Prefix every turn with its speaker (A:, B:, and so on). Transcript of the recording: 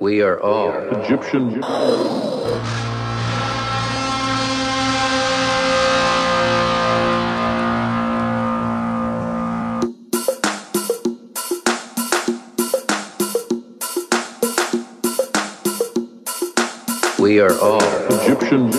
A: We are all
B: Egyptian.
A: we are all
B: Egyptian.